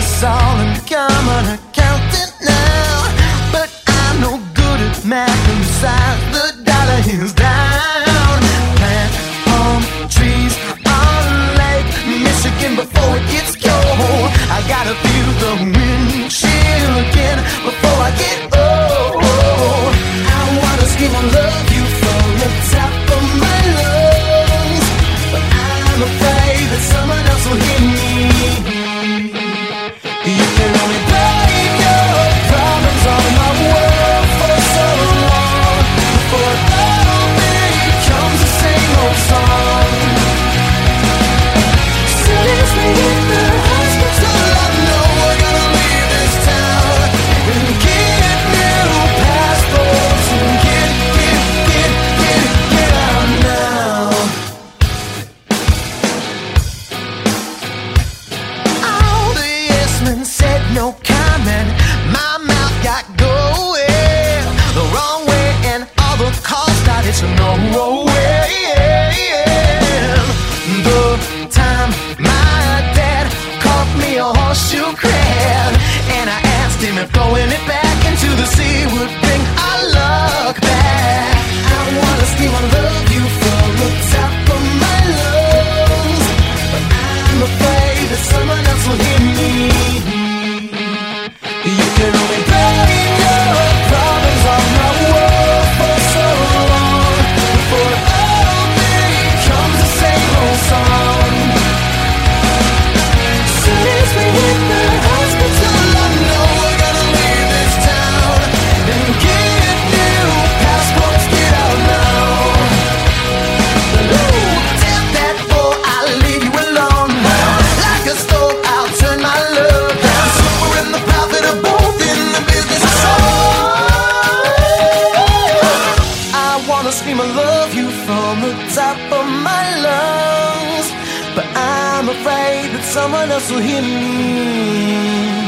us all in common accounting now. But I'm no good at math, and besides, the dollar is down. No comment. My mouth got going the wrong way, and all the calls started to no way. The time my dad caught me a horseshoe crab, and I asked him if throwing it back into the sea would bring our luck back. I wanna scream, I love you from the top of my lungs, but I'm afraid that someone else will hear the top of my lungs, but I'm afraid that someone else will hear me.